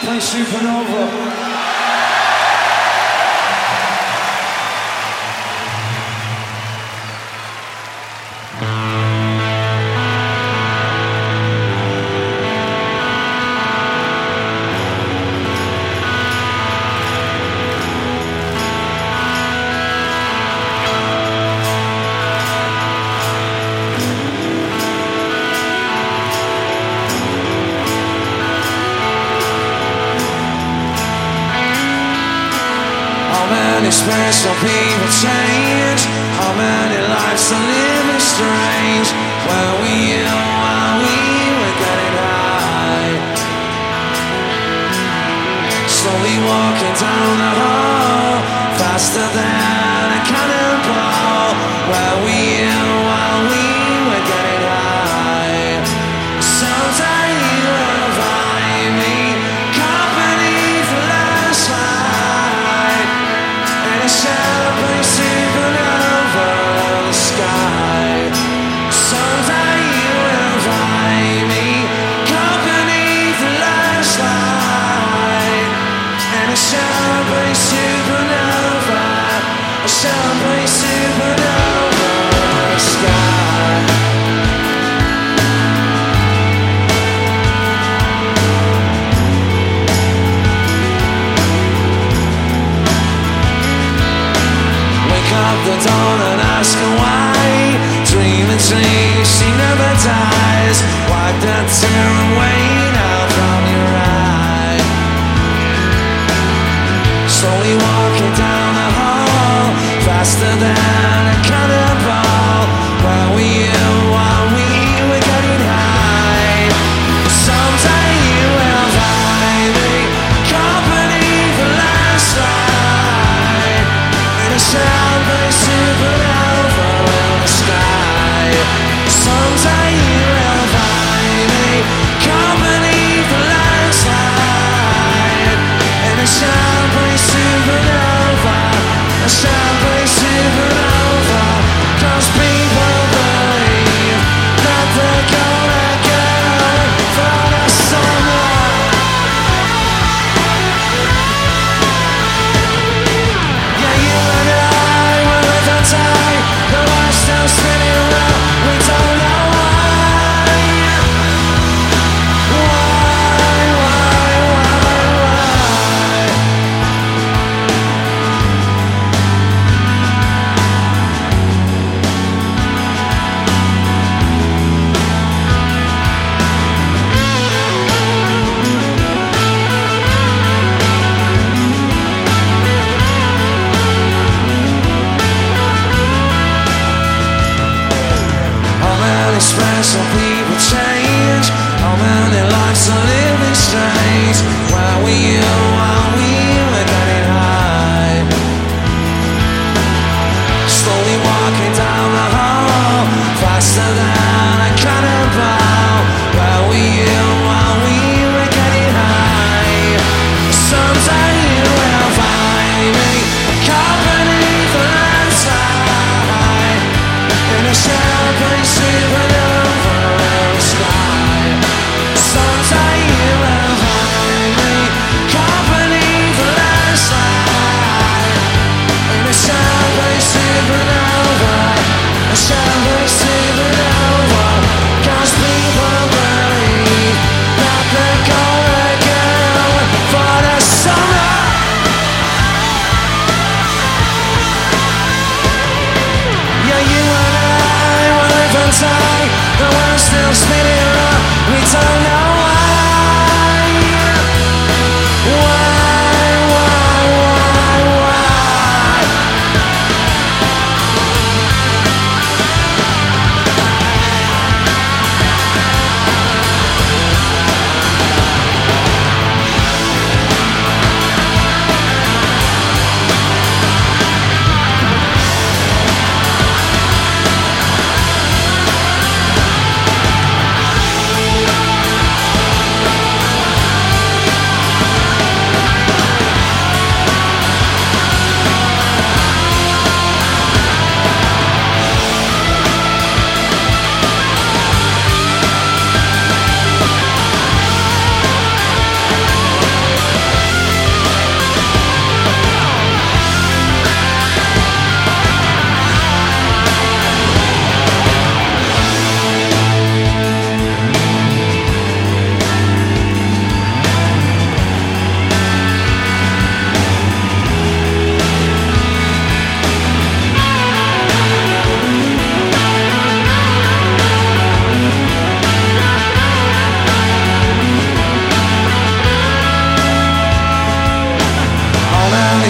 Playing Supernova. Many special people change? How many lives are living strange? Where we you so please spinning round, we turn.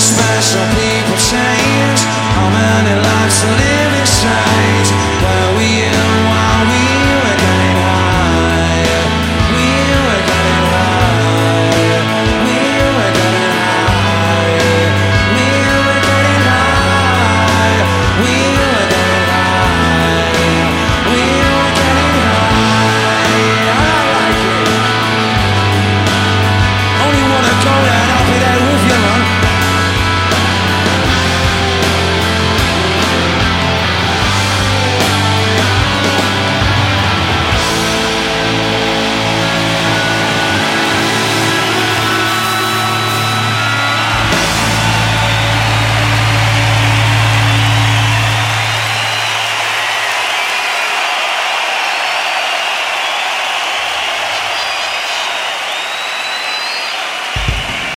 special people change? How many lives